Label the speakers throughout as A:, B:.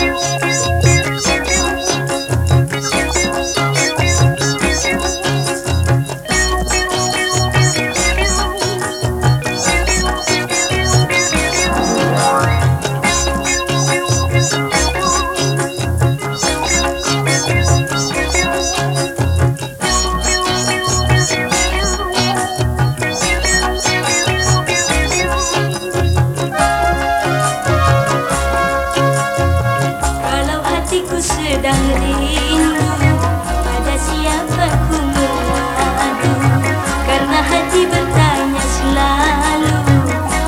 A: serious. Sedang rindu. Pada siapa ku mengadu? Karena hati bertanya selalu.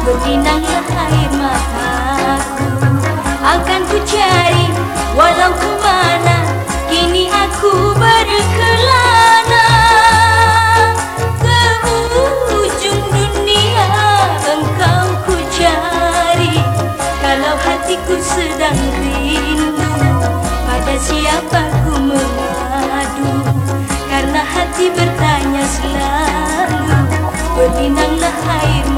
A: Berlinanglah air mataku. Akan ku cari walau ke mana. Kini aku berkelana Ke ujung dunia engkau ku cari. Kalau hatiku sedang rindu pada siapa ku mengadu? Karena hati bertanya selalu. Berlinanglah air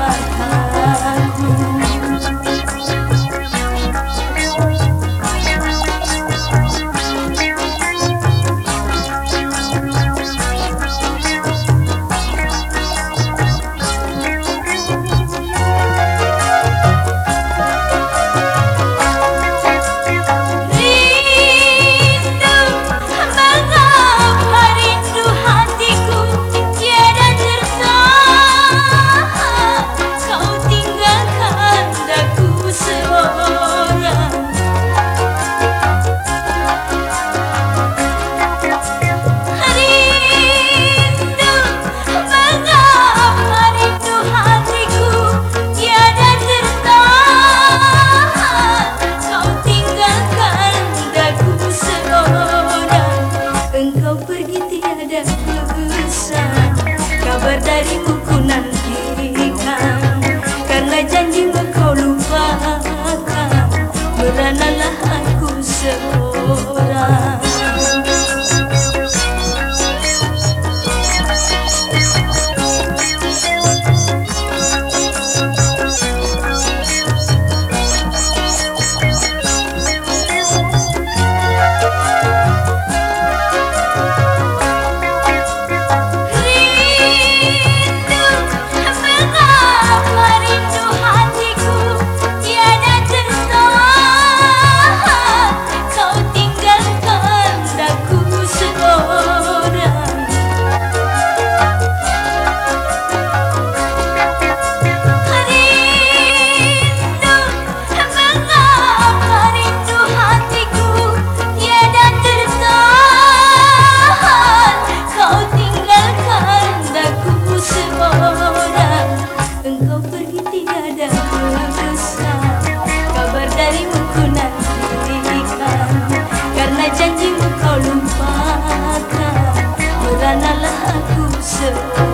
A: massive